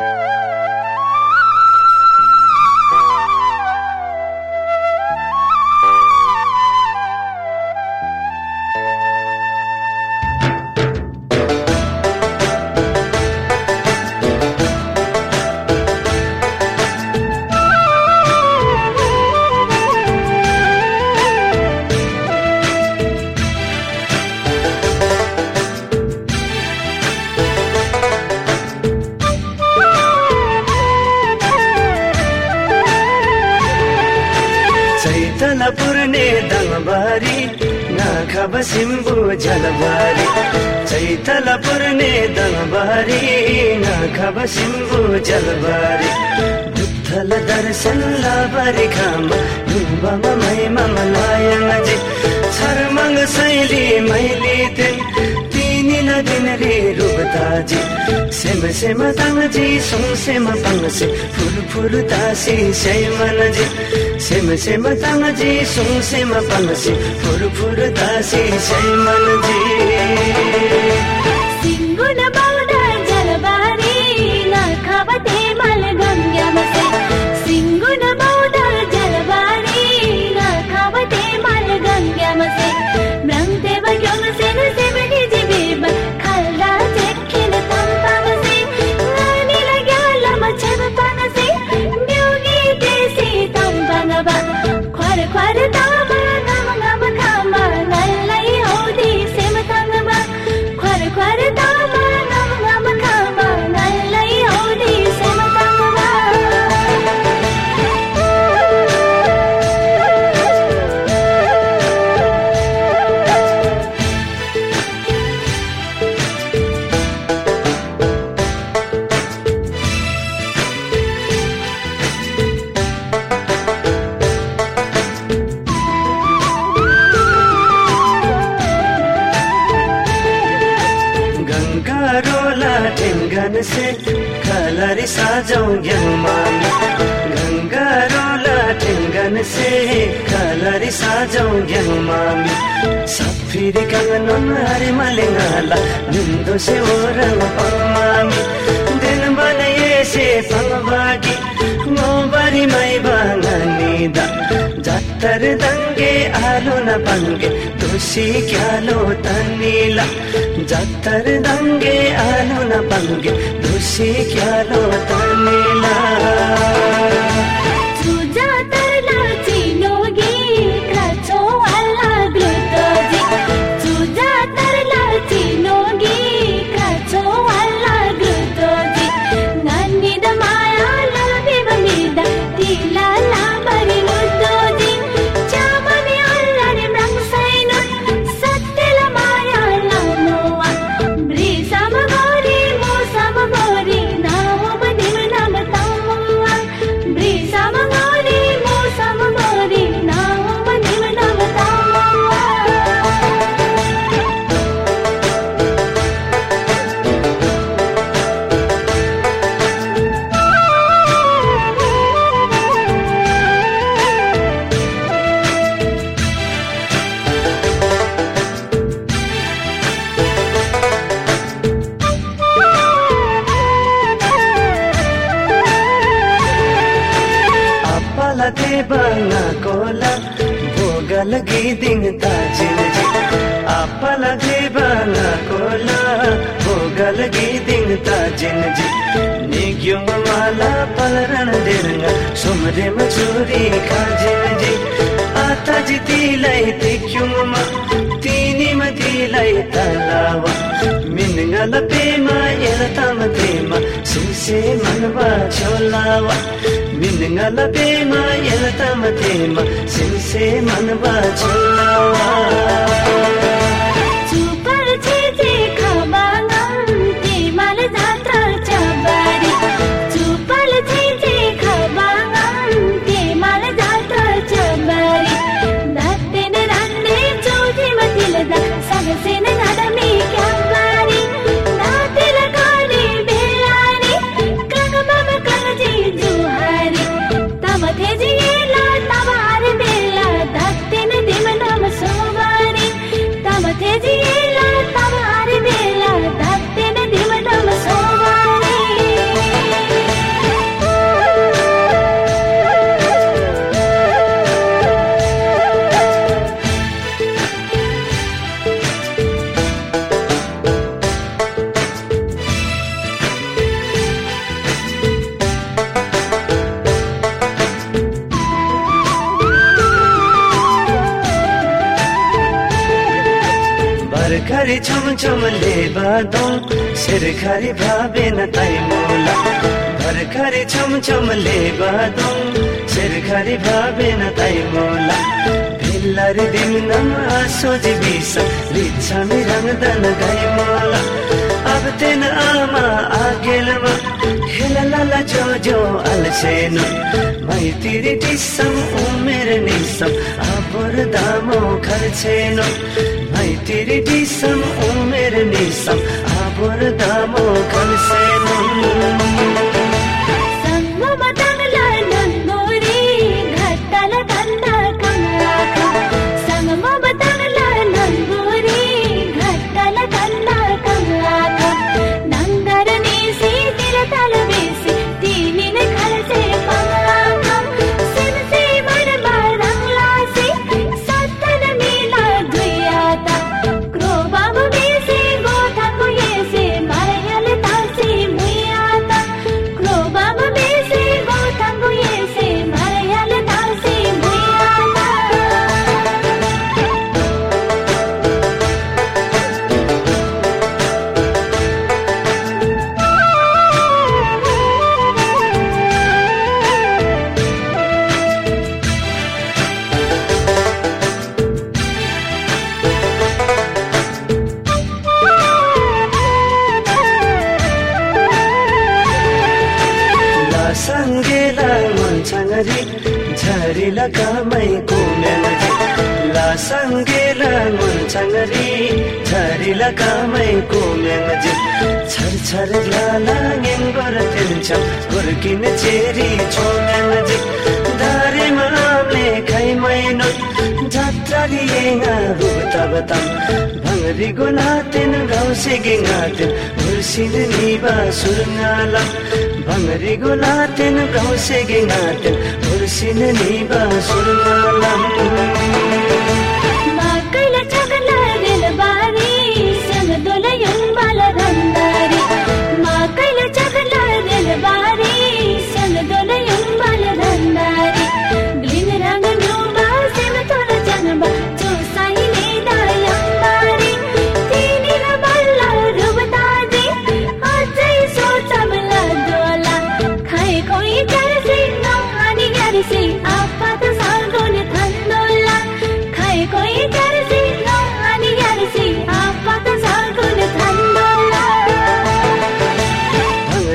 Bye. पुर्ने दङबारी नाखब Simbu झलबारी चैतल पुर्ने दङबारी नाखब Simbu झलबारी दुद्धल दर्शन लाबारी खाम ढुम्बमा महिमा मलायङ जे। छरमङ शैली मैली तिन दिन रे रुबताजी सेम सेम ताङजी सुङ सेम पाङसे फुल फुल तासी सेमनजी सेम सेम ताङजी सुङ सेम पाङसे फुल फुल तासी सेमनजी सिङ्गुन से कलरी साजौ ज्ञानमामी गङ्गा रोला ढेङ्गन से कलरी साजौ ज्ञानमामी सफिरी गङ्गन हरि मलिङ्गाला निन्दो से ओरङ पमामी दिन बनाए से पङ्बाकी तर दंगे आलो न पंगे तुशी क्या लो तनीला जतर दंगे आलो न पंगे तुशी क्या लो तनीला गिदिङ ताजिनजी निग्युङ माला पलरण दिरङ सुमरेम चुरी खाजिनजी आताजी तिलाई तिक्युङमा तिनीमा तिलाई तलावा। मिनगल पेमा एलताम तेमा सुसे मनवा छोलावा मिनगल पेमा एलताम तेमा सुसे मनवा छोलावा छमछमले बादौँ सिरखारी भावेन ताई मोला। भर्खरी छमछमले बादौँ सिरखारी भावेन ताई मोला। भिल्लारी दिनम आसोज बिस। लिच्छामी रङदन गाई मोला। अब तेन आमा आगेलमा हेला जो जो अल्सेनु मैतिरी टिसम उमेर निसम आपर दामो खर्छेनु मैतिरी टिसम उमेर निसम आपर दामो खर्छेनु मुन्छङरी झरिला कामैको मेलजी लासङ्गेला मुन्छङरी झरिला कामैको मेलजी छर छर लाला गेङ्गोर तिन्छ गुर्किन चेरी छोमेलजी दारे मामले खै मैनो जात्रारी येङा हुता बताम भङ्गरी गोनातेन गाउँसे गेङातेन हुर्सिन निबा सुरुङ्गाला भङ्गरी गोनातेन गाउँसे गेङातेन हुर्सिन निबा सुरुङ्गाला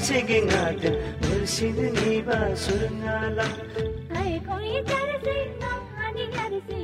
गोनातेन गाउँसे गेङातेन हुर्सिन निबा सुरुङ्गाला खाए कोही चरसी नहानी यारसी